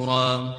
نفورا